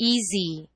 easy.